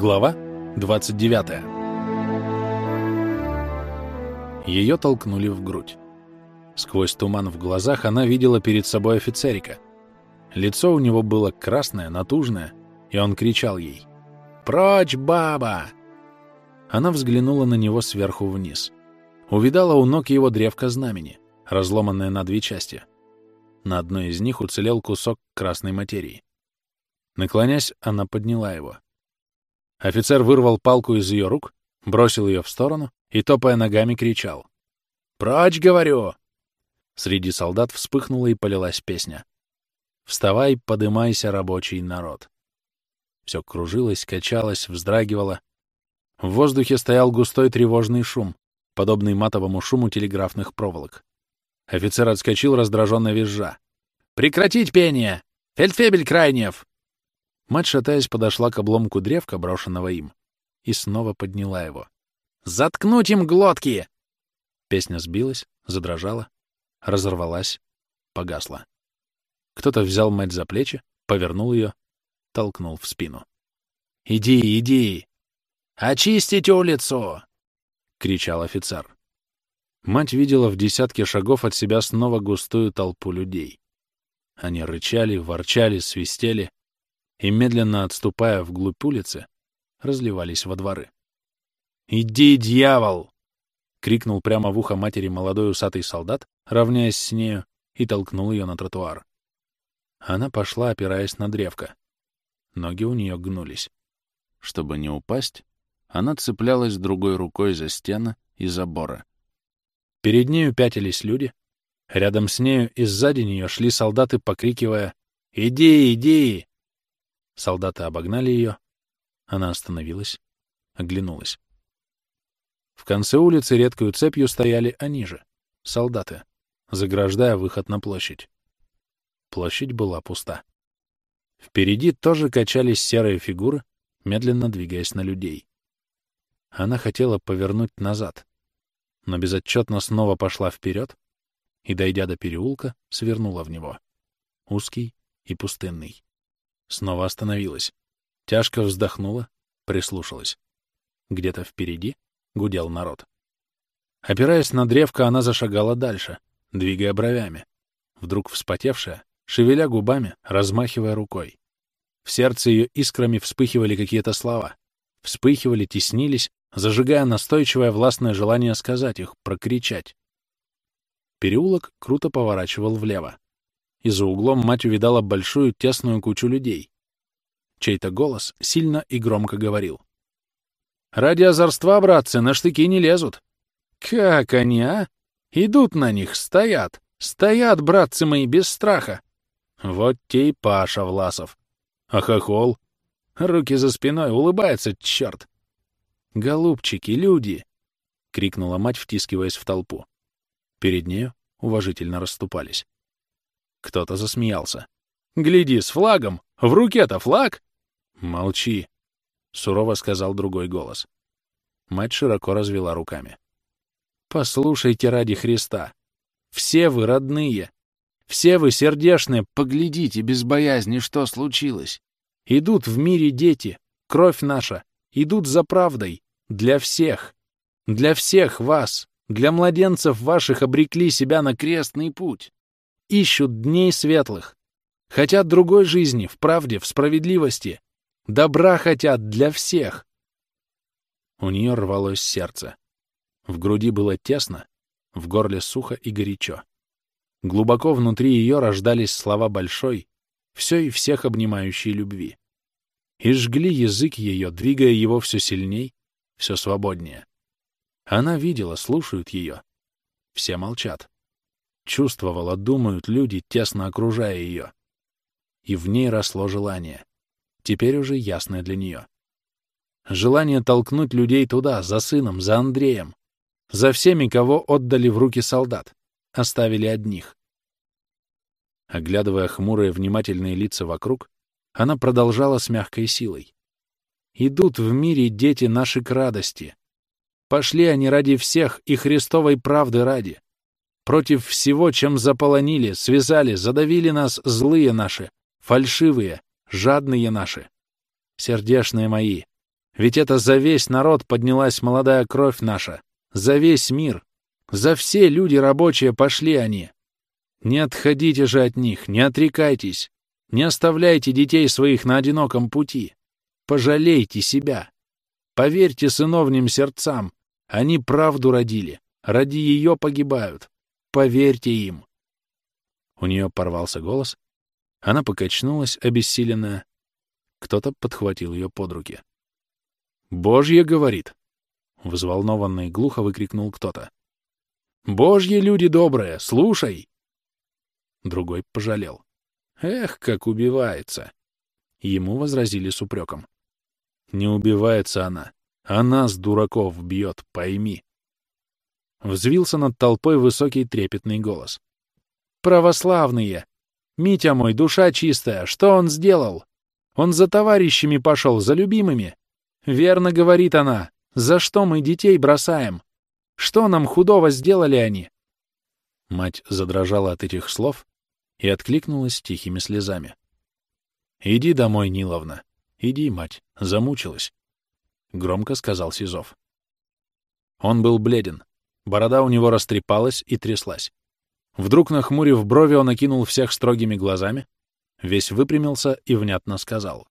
Глава 29. Ее толкнули в грудь. Сквозь туман в глазах она видела перед собой офицерика. Лицо у него было красное, натужное, и он кричал ей «Прочь, баба!». Она взглянула на него сверху вниз. Увидала у ног его древко знамени, разломанное на две части. На одной из них уцелел кусок красной материи. Наклонясь, она подняла его. Офицер вырвал палку из ее рук, бросил ее в сторону и, топая ногами, кричал. «Прочь, говорю!» Среди солдат вспыхнула и полилась песня. «Вставай, подымайся, рабочий народ!» Все кружилось, качалось, вздрагивало. В воздухе стоял густой тревожный шум, подобный матовому шуму телеграфных проволок. Офицер отскочил, раздраженно визжа. «Прекратить пение! Фельдфебель Крайнев!» Мать, шатаясь, подошла к обломку древка, брошенного им, и снова подняла его. «Заткнуть им глотки!» Песня сбилась, задрожала, разорвалась, погасла. Кто-то взял мать за плечи, повернул ее, толкнул в спину. «Иди, иди! Очистить улицу!» — кричал офицер. Мать видела в десятке шагов от себя снова густую толпу людей. Они рычали, ворчали, свистели, и, медленно отступая вглубь улицы, разливались во дворы. «Иди, дьявол!» — крикнул прямо в ухо матери молодой усатый солдат, равняясь с нею, и толкнул ее на тротуар. Она пошла, опираясь на древко. Ноги у нее гнулись. Чтобы не упасть, она цеплялась другой рукой за стены и забора. Перед нею пятились люди. Рядом с нею и сзади нее шли солдаты, покрикивая «Иди, иди!» Солдаты обогнали ее. Она остановилась, оглянулась. В конце улицы редкую цепью стояли они же, солдаты, заграждая выход на площадь. Площадь была пуста. Впереди тоже качались серые фигуры, медленно двигаясь на людей. Она хотела повернуть назад, но безотчетно снова пошла вперед и, дойдя до переулка, свернула в него. Узкий и пустынный. Снова остановилась. Тяжко вздохнула, прислушалась. Где-то впереди гудел народ. Опираясь на древко, она зашагала дальше, двигая бровями. Вдруг вспотевшая, шевеля губами, размахивая рукой. В сердце ее искрами вспыхивали какие-то слова. Вспыхивали, теснились, зажигая настойчивое властное желание сказать их, прокричать. Переулок круто поворачивал влево и за углом мать увидала большую тесную кучу людей. Чей-то голос сильно и громко говорил. «Ради озорства, братцы, на штыки не лезут. Как они, а? Идут на них, стоят. Стоят, братцы мои, без страха. Вот те и Паша Власов. А хохол? Руки за спиной, улыбается, черт. «Голубчики, люди!» — крикнула мать, втискиваясь в толпу. Перед нею уважительно расступались. Кто-то засмеялся. «Гляди, с флагом! В руке-то флаг!» «Молчи!» — сурово сказал другой голос. Мать широко развела руками. «Послушайте ради Христа! Все вы родные! Все вы сердешные! Поглядите без боязни, что случилось! Идут в мире дети, кровь наша, идут за правдой, для всех! Для всех вас! Для младенцев ваших обрекли себя на крестный путь! Ищут дней светлых. Хотят другой жизни, в правде, в справедливости. Добра хотят для всех. У нее рвалось сердце. В груди было тесно, в горле сухо и горячо. Глубоко внутри ее рождались слова большой, все и всех обнимающей любви. И жгли язык ее, двигая его все сильней, все свободнее. Она видела, слушают ее. Все молчат. Чувствовала, думают люди, тесно окружая ее. И в ней росло желание, теперь уже ясное для нее. Желание толкнуть людей туда, за сыном, за Андреем, за всеми, кого отдали в руки солдат, оставили одних. Оглядывая хмурые внимательные лица вокруг, она продолжала с мягкой силой. «Идут в мире дети наши к радости. Пошли они ради всех и Христовой правды ради против всего, чем заполонили, связали, задавили нас злые наши, фальшивые, жадные наши. Сердешные мои, Ведь это за весь народ поднялась молодая кровь наша, за весь мир, за все люди рабочие пошли они. Не отходите же от них, не отрекайтесь, не оставляйте детей своих на одиноком пути. Пожалейте себя. Поверьте сыновним сердцам, они правду родили, ради ее погибают. Поверьте им. У нее порвался голос, она покачнулась, обессиленная. Кто-то подхватил ее под руки. «Божье говорит!» — взволнованно и глухо выкрикнул кто-то. «Божьи люди добрые, слушай!» Другой пожалел. «Эх, как убивается!» Ему возразили с упреком. «Не убивается она. Она с дураков бьет, пойми!» Взвился над толпой высокий трепетный голос. «Православные! Митя мой, душа чистая, что он сделал? Он за товарищами пошел, за любимыми. Верно говорит она, за что мы детей бросаем? Что нам худого сделали они? Мать задрожала от этих слов и откликнулась тихими слезами. «Иди домой, Ниловна. Иди, мать, замучилась», — громко сказал Сизов. Он был бледен, борода у него растрепалась и тряслась. Вдруг, нахмурив брови, он окинул всех строгими глазами, весь выпрямился и внятно сказал.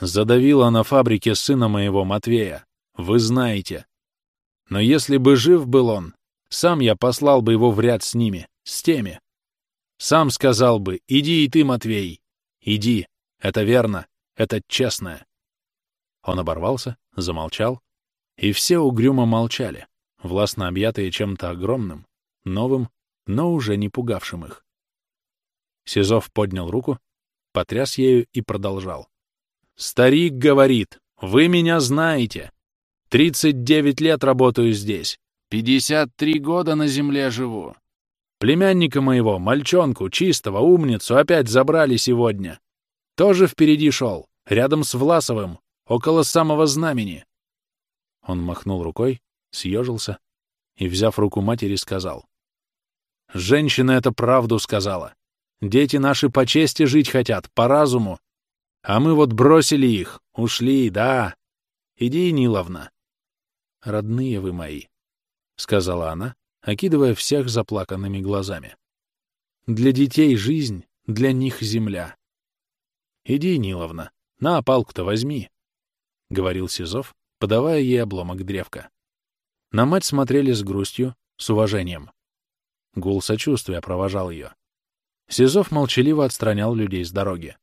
«Задавила на фабрике сына моего Матвея, вы знаете. Но если бы жив был он, сам я послал бы его в ряд с ними, с теми. Сам сказал бы, иди и ты, Матвей, иди, это верно, это честное». Он оборвался, замолчал, и все угрюмо молчали, властно объятые чем-то огромным, новым но уже не пугавшим их. Сизов поднял руку, потряс ею и продолжал. «Старик говорит, вы меня знаете. Тридцать девять лет работаю здесь. Пятьдесят три года на земле живу. Племянника моего, мальчонку, чистого, умницу, опять забрали сегодня. Тоже впереди шел, рядом с Власовым, около самого знамени». Он махнул рукой, съежился и, взяв руку матери, сказал. Женщина это правду сказала. Дети наши по чести жить хотят, по разуму. А мы вот бросили их, ушли, да. Иди, Ниловна. Родные вы мои, — сказала она, окидывая всех заплаканными глазами. Для детей жизнь, для них земля. Иди, Ниловна, на палку-то возьми, — говорил Сизов, подавая ей обломок древка. На мать смотрели с грустью, с уважением. Гул сочувствия провожал ее. Сизов молчаливо отстранял людей с дороги.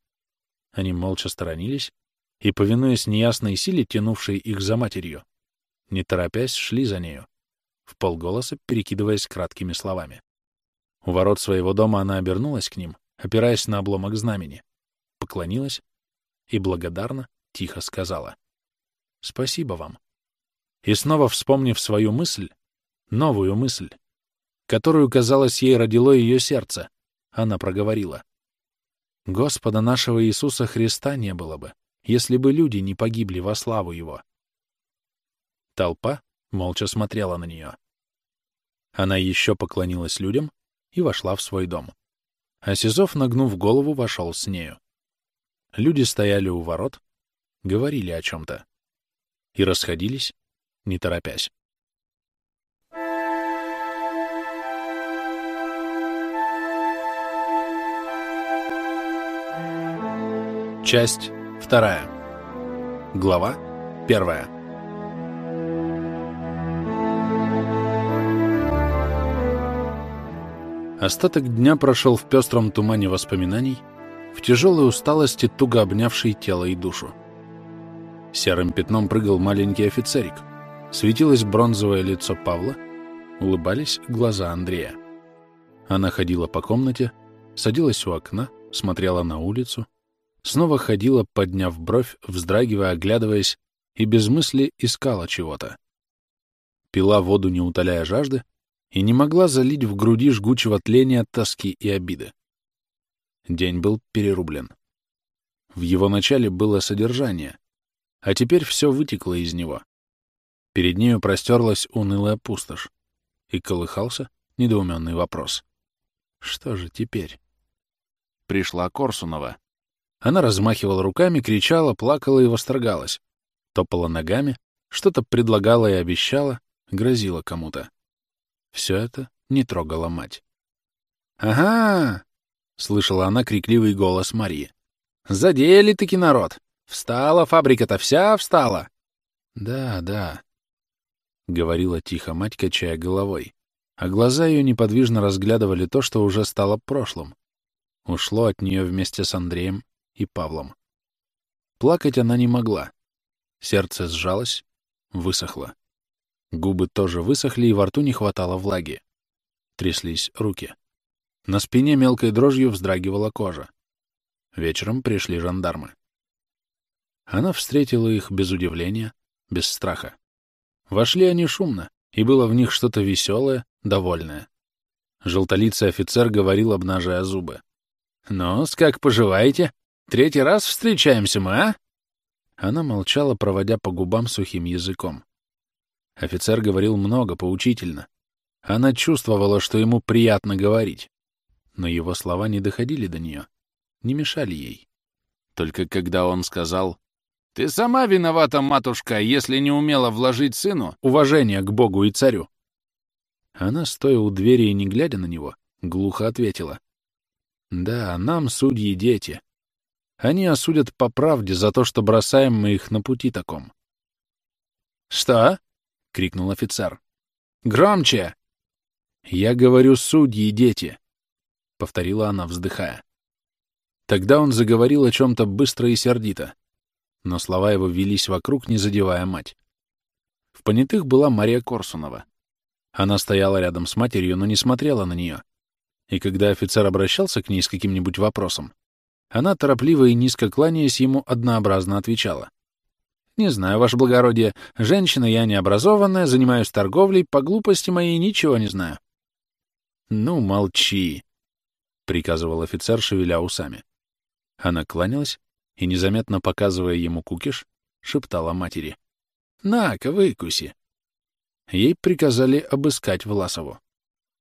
Они молча сторонились и, повинуясь неясной силе, тянувшей их за матерью, не торопясь, шли за нею, в полголоса перекидываясь краткими словами. У ворот своего дома она обернулась к ним, опираясь на обломок знамени, поклонилась и благодарно, тихо сказала «Спасибо вам». И снова вспомнив свою мысль, новую мысль, которую, казалось, ей родило ее сердце, она проговорила. «Господа нашего Иисуса Христа не было бы, если бы люди не погибли во славу Его». Толпа молча смотрела на нее. Она еще поклонилась людям и вошла в свой дом. А Сизов, нагнув голову, вошел с нею. Люди стояли у ворот, говорили о чем-то и расходились, не торопясь. Часть вторая. Глава первая. Остаток дня прошел в пестром тумане воспоминаний, в тяжелой усталости, туго обнявшей тело и душу. Серым пятном прыгал маленький офицерик. Светилось бронзовое лицо Павла, улыбались глаза Андрея. Она ходила по комнате, садилась у окна, смотрела на улицу, снова ходила, подняв бровь, вздрагивая, оглядываясь, и без мысли искала чего-то. Пила воду, не утоляя жажды, и не могла залить в груди жгучего тления тоски и обиды. День был перерублен. В его начале было содержание, а теперь все вытекло из него. Перед нею простерлась унылая пустошь, и колыхался недоуменный вопрос. Что же теперь? Пришла Корсунова. Она размахивала руками, кричала, плакала и восторгалась. Топала ногами, что-то предлагала и обещала, грозила кому-то. Все это не трогала мать. «Ага!» — слышала она крикливый голос Марии. «Задели-таки народ! Встала фабрика-то, вся встала!» «Да, да», — говорила тихо мать, качая головой, а глаза ее неподвижно разглядывали то, что уже стало прошлым. Ушло от нее вместе с Андреем и Павлом. Плакать она не могла. Сердце сжалось, высохло. Губы тоже высохли, и во рту не хватало влаги. Тряслись руки. На спине мелкой дрожью вздрагивала кожа. Вечером пришли жандармы. Она встретила их без удивления, без страха. Вошли они шумно, и было в них что-то веселое, довольное. Желтолицый офицер говорил, обнажая зубы. ну как поживаете? Третий раз встречаемся мы, а?» Она молчала, проводя по губам сухим языком. Офицер говорил много, поучительно. Она чувствовала, что ему приятно говорить. Но его слова не доходили до нее, не мешали ей. Только когда он сказал «Ты сама виновата, матушка, если не умела вложить сыну уважение к Богу и царю», она, стоя у двери и не глядя на него, глухо ответила «Да, нам судьи дети. Они осудят по правде за то, что бросаем мы их на пути таком». «Что?» — крикнул офицер. «Громче!» «Я говорю, судьи, дети!» — повторила она, вздыхая. Тогда он заговорил о чем-то быстро и сердито, но слова его велись вокруг, не задевая мать. В понятых была Мария Корсунова. Она стояла рядом с матерью, но не смотрела на нее. И когда офицер обращался к ней с каким-нибудь вопросом, она, торопливо и низко кланяясь ему, однообразно отвечала. «Не знаю, ваше благородие. Женщина я необразованная, занимаюсь торговлей, по глупости моей ничего не знаю». «Ну, молчи», — приказывал офицер, шевеля усами. Она кланялась и, незаметно показывая ему кукиш, шептала матери. «На-ка, выкуси!» Ей приказали обыскать Власову.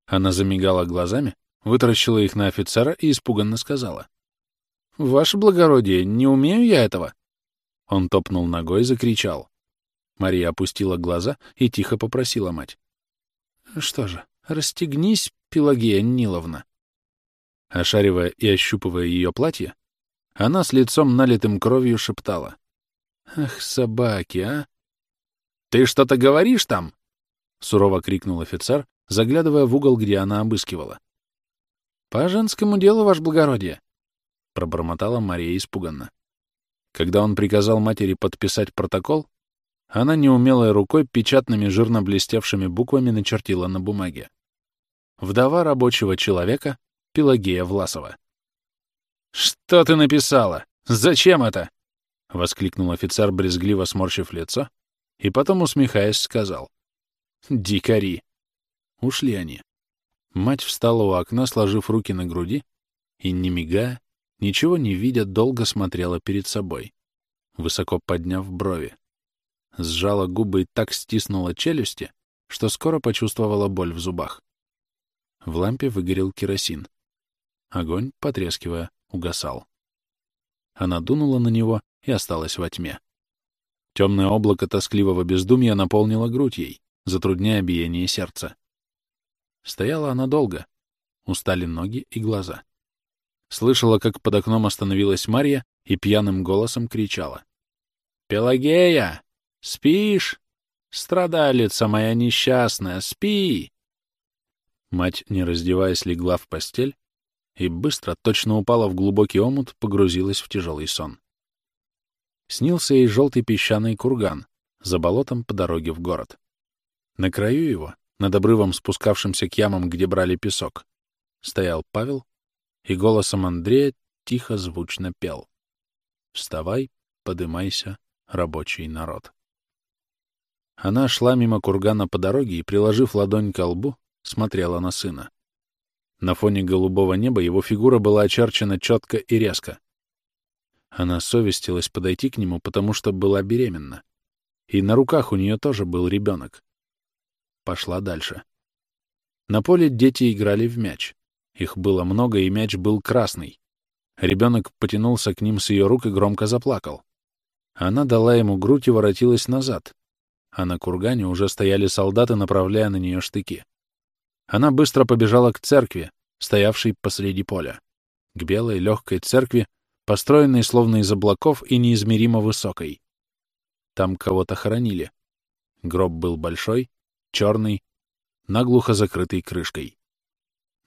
Она замигала глазами, вытаращила их на офицера и испуганно сказала. «Ваше благородие, не умею я этого!» Он топнул ногой и закричал. Мария опустила глаза и тихо попросила мать. «Что же, расстегнись, Пелагея Ниловна». Ошаривая и ощупывая ее платье, она с лицом налитым кровью шептала. «Ах, собаки, а!» «Ты что-то говоришь там?» — сурово крикнул офицер, заглядывая в угол, где она обыскивала. «По женскому делу, ваше благородие!» — пробормотала Мария испуганно. Когда он приказал матери подписать протокол, она неумелой рукой печатными жирно блестевшими буквами начертила на бумаге. Вдова рабочего человека Пелагея Власова. «Что ты написала? Зачем это?» — воскликнул офицер, брезгливо сморщив лицо, и потом, усмехаясь, сказал. «Дикари!» Ушли они. Мать встала у окна, сложив руки на груди, и, не мигая, ничего не видя, долго смотрела перед собой, высоко подняв брови. Сжала губы и так стиснула челюсти, что скоро почувствовала боль в зубах. В лампе выгорел керосин. Огонь, потрескивая, угасал. Она дунула на него и осталась во тьме. Темное облако тоскливого бездумья наполнило грудь ей, затрудняя биение сердца. Стояла она долго. Устали ноги и глаза. Слышала, как под окном остановилась Марья и пьяным голосом кричала. «Пелагея! Спишь? Страдалица моя несчастная, спи!» Мать, не раздеваясь, легла в постель и быстро, точно упала в глубокий омут, погрузилась в тяжелый сон. Снился ей желтый песчаный курган за болотом по дороге в город. На краю его, над обрывом, спускавшимся к ямам, где брали песок, стоял Павел и голосом Андрея тихо звучно пел. «Вставай, подымайся, рабочий народ». Она шла мимо кургана по дороге и, приложив ладонь к лбу, смотрела на сына. На фоне голубого неба его фигура была очерчена четко и резко. Она совестилась подойти к нему, потому что была беременна. И на руках у нее тоже был ребенок. Пошла дальше. На поле дети играли в мяч. Их было много, и мяч был красный. Ребенок потянулся к ним с ее рук и громко заплакал. Она дала ему грудь и воротилась назад, а на кургане уже стояли солдаты, направляя на нее штыки. Она быстро побежала к церкви, стоявшей посреди поля, к белой легкой церкви, построенной словно из облаков и неизмеримо высокой. Там кого-то хоронили. Гроб был большой, черный, наглухо закрытый крышкой.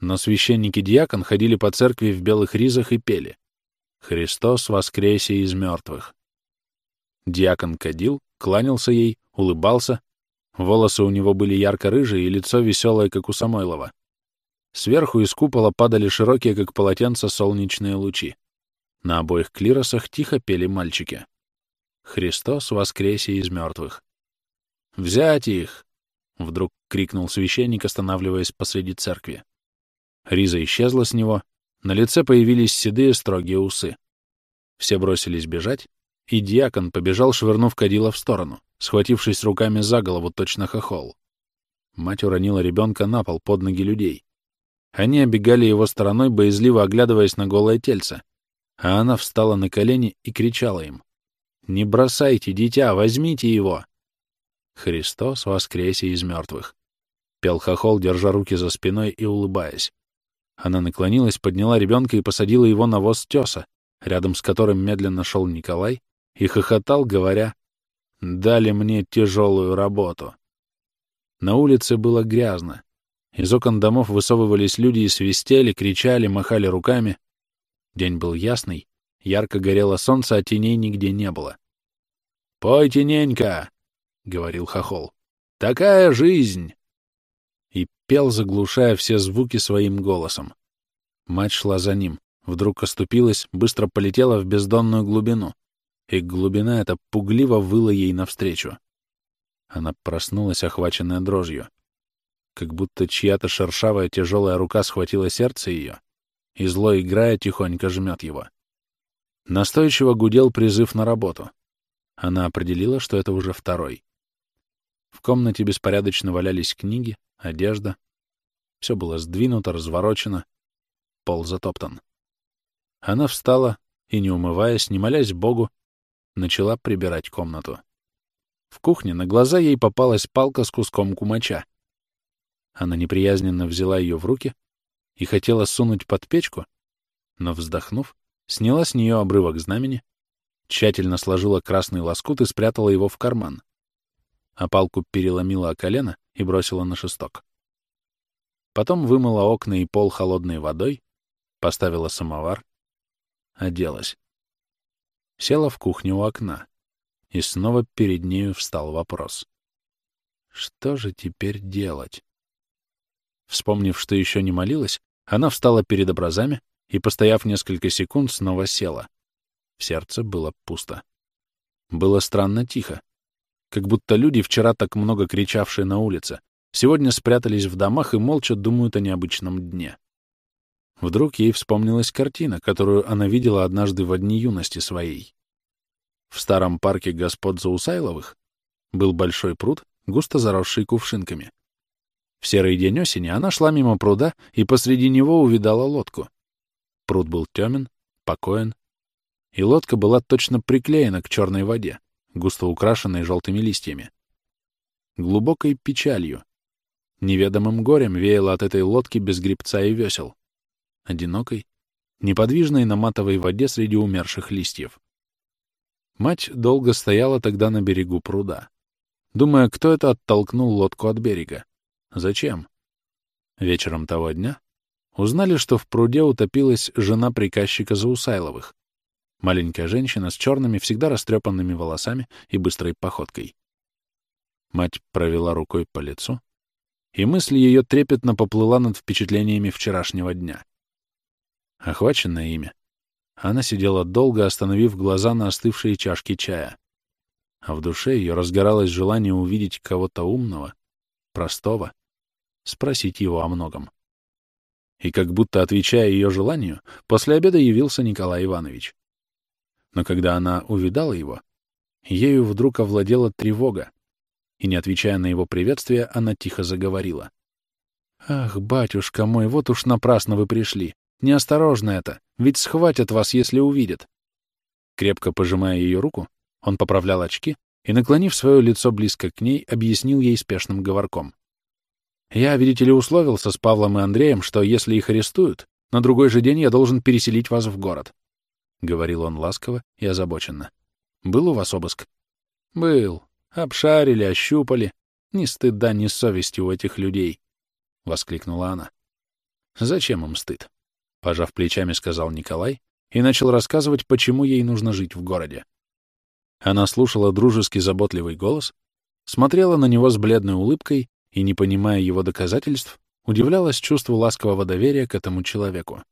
Но священники-диакон ходили по церкви в белых ризах и пели «Христос воскресе из мертвых». Диакон кадил, кланялся ей, улыбался. Волосы у него были ярко-рыжие и лицо веселое, как у Самойлова. Сверху из купола падали широкие, как полотенца, солнечные лучи. На обоих клиросах тихо пели мальчики. «Христос воскресе из мертвых». «Взять их!» — вдруг крикнул священник, останавливаясь посреди церкви. Риза исчезла с него, на лице появились седые строгие усы. Все бросились бежать, и диакон побежал, швырнув кадила в сторону, схватившись руками за голову, точно хохол. Мать уронила ребенка на пол под ноги людей. Они обегали его стороной, боязливо оглядываясь на голое тельце, а она встала на колени и кричала им. «Не бросайте, дитя, возьмите его!» Христос воскресе из мертвых. Пел хохол, держа руки за спиной и улыбаясь. Она наклонилась, подняла ребенка и посадила его на воз теса, рядом с которым медленно шел Николай, и хохотал, говоря, «Дали мне тяжелую работу». На улице было грязно. Из окон домов высовывались люди и свистели, кричали, махали руками. День был ясный, ярко горело солнце, а теней нигде не было. «Пойте, ненька!» — говорил хохол. «Такая жизнь!» И пел, заглушая все звуки своим голосом. Мать шла за ним, вдруг оступилась, быстро полетела в бездонную глубину, и глубина эта пугливо выла ей навстречу. Она проснулась, охваченная дрожью. Как будто чья-то шершавая тяжелая рука схватила сердце ее, и зло, играя, тихонько жмет его. Настойчиво гудел призыв на работу. Она определила, что это уже второй. В комнате беспорядочно валялись книги, одежда. Все было сдвинуто, разворочено, пол затоптан. Она встала и, не умываясь, не молясь Богу, начала прибирать комнату. В кухне на глаза ей попалась палка с куском кумача. Она неприязненно взяла ее в руки и хотела сунуть под печку, но, вздохнув, сняла с нее обрывок знамени, тщательно сложила красный лоскут и спрятала его в карман, а палку переломила о колено и бросила на шесток. Потом вымыла окна и пол холодной водой, поставила самовар, оделась. Села в кухню у окна, и снова перед нею встал вопрос. Что же теперь делать? Вспомнив, что еще не молилась, она встала перед образами и, постояв несколько секунд, снова села. В сердце было пусто. Было странно тихо. Как будто люди, вчера так много кричавшие на улице, сегодня спрятались в домах и молча думают о необычном дне. Вдруг ей вспомнилась картина, которую она видела однажды в дни юности своей. В старом парке господ Заусайловых был большой пруд, густо заросший кувшинками. В серый день осени она шла мимо пруда и посреди него увидала лодку. Пруд был темен, покоен, и лодка была точно приклеена к черной воде, густо украшенной желтыми листьями. Глубокой печалью, неведомым горем веяло от этой лодки без грибца и весел, одинокой, неподвижной на матовой воде среди умерших листьев. Мать долго стояла тогда на берегу пруда, думая, кто это оттолкнул лодку от берега. Зачем? Вечером того дня узнали, что в пруде утопилась жена приказчика Заусайловых, маленькая женщина с черными, всегда растрепанными волосами и быстрой походкой. Мать провела рукой по лицу, и мысль ее трепетно поплыла над впечатлениями вчерашнего дня. Охваченная ими, она сидела долго, остановив глаза на остывшие чашки чая. А в душе ее разгоралось желание увидеть кого-то умного, простого, спросить его о многом. И как будто отвечая ее желанию, после обеда явился Николай Иванович. Но когда она увидала его, ею вдруг овладела тревога, и, не отвечая на его приветствие, она тихо заговорила. «Ах, батюшка мой, вот уж напрасно вы пришли. Неосторожно это, ведь схватят вас, если увидят». Крепко пожимая ее руку, Он поправлял очки и, наклонив свое лицо близко к ней, объяснил ей спешным говорком. «Я, видите ли, условился с Павлом и Андреем, что если их арестуют, на другой же день я должен переселить вас в город», — говорил он ласково и озабоченно. «Был у вас обыск?» «Был. Обшарили, ощупали. Ни стыда, ни совести у этих людей», — воскликнула она. «Зачем им стыд?» — пожав плечами, сказал Николай и начал рассказывать, почему ей нужно жить в городе. Она слушала дружеский заботливый голос, смотрела на него с бледной улыбкой и, не понимая его доказательств, удивлялась чувству ласкового доверия к этому человеку.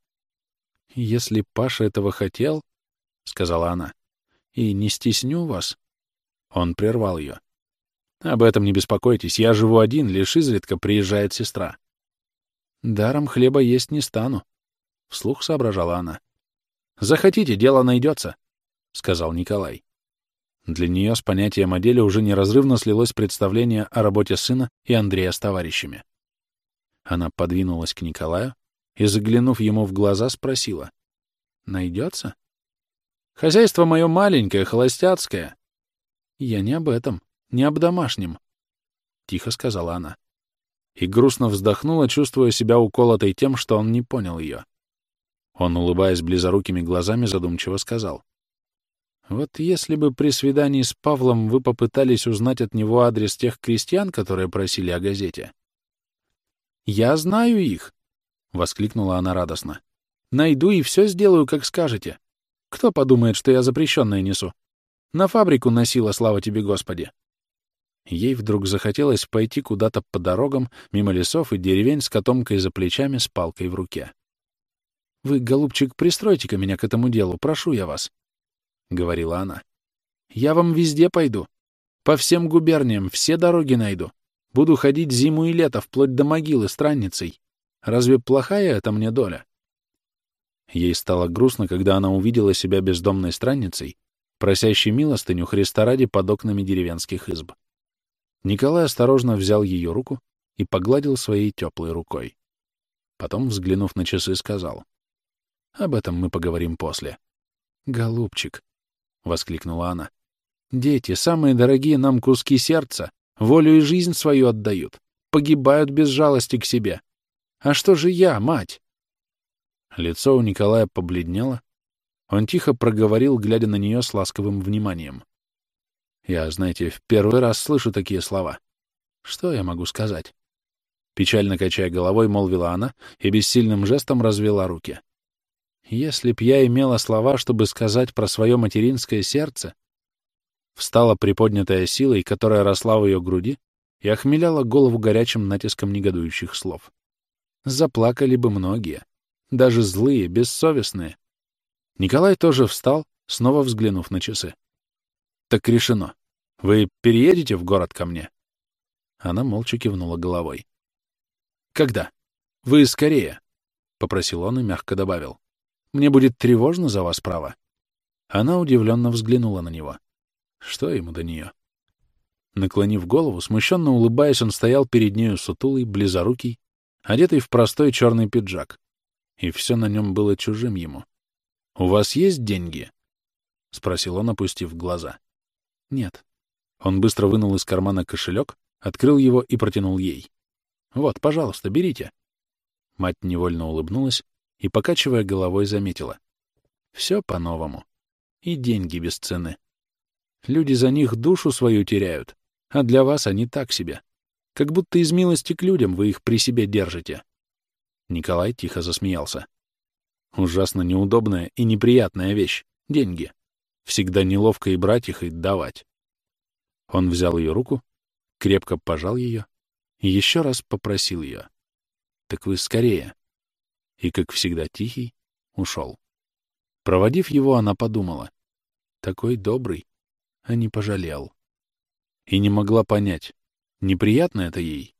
«Если Паша этого хотел, — сказала она, — и не стесню вас...» Он прервал ее. «Об этом не беспокойтесь, я живу один, лишь изредка приезжает сестра». «Даром хлеба есть не стану», — вслух соображала она. «Захотите, дело найдется», — сказал Николай. Для нее с понятием о деле уже неразрывно слилось представление о работе сына и Андрея с товарищами. Она подвинулась к Николаю и, заглянув ему в глаза, спросила. «Найдется?» «Хозяйство мое маленькое, холостяцкое». «Я не об этом, не об домашнем», — тихо сказала она. И грустно вздохнула, чувствуя себя уколотой тем, что он не понял ее. Он, улыбаясь близорукими глазами, задумчиво сказал. Вот если бы при свидании с Павлом вы попытались узнать от него адрес тех крестьян, которые просили о газете. «Я знаю их!» — воскликнула она радостно. «Найду и все сделаю, как скажете. Кто подумает, что я запрещенное несу? На фабрику носила, слава тебе, Господи!» Ей вдруг захотелось пойти куда-то по дорогам, мимо лесов и деревень с котомкой за плечами, с палкой в руке. «Вы, голубчик, пристройте-ка меня к этому делу, прошу я вас», — говорила она. «Я вам везде пойду. По всем губерниям все дороги найду. Буду ходить зиму и лето, вплоть до могилы странницей. Разве плохая это мне доля?» Ей стало грустно, когда она увидела себя бездомной странницей, просящей милостыню Христа ради под окнами деревенских изб. Николай осторожно взял ее руку и погладил своей теплой рукой. Потом, взглянув на часы, сказал, «Об этом мы поговорим после». «Голубчик», воскликнула она. Дети, самые дорогие нам куски сердца, волю и жизнь свою отдают, погибают без жалости к себе. А что же я, мать? Лицо у Николая побледнело. Он тихо проговорил, глядя на нее с ласковым вниманием. Я, знаете, в первый раз слышу такие слова. Что я могу сказать? Печально качая головой, молвила она и бессильным жестом развела руки. Если б я имела слова, чтобы сказать про свое материнское сердце, встала приподнятая силой, которая росла в ее груди, и охмеляла голову горячим натиском негодующих слов. Заплакали бы многие, даже злые, бессовестные. Николай тоже встал, снова взглянув на часы. «Так решено. Вы переедете в город ко мне?» Она молча кивнула головой. «Когда? Вы скорее!» — попросил он и мягко добавил. Мне будет тревожно за вас, право. Она удивленно взглянула на него. Что ему до нее? Наклонив голову, смущенно улыбаясь, он стоял перед нею сутулый, близорукий, одетый в простой черный пиджак. И все на нем было чужим ему. «У вас есть деньги?» — спросил он, опустив глаза. «Нет». Он быстро вынул из кармана кошелек, открыл его и протянул ей. «Вот, пожалуйста, берите». Мать невольно улыбнулась, и, покачивая головой, заметила. Все по-новому. И деньги без цены. Люди за них душу свою теряют, а для вас они так себе. Как будто из милости к людям вы их при себе держите. Николай тихо засмеялся. Ужасно неудобная и неприятная вещь — деньги. Всегда неловко и брать их, и давать. Он взял ее руку, крепко пожал ее и еще раз попросил ее. «Так вы скорее, и, как всегда тихий, ушел. Проводив его, она подумала. Такой добрый, а не пожалел. И не могла понять, неприятно это ей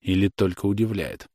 или только удивляет.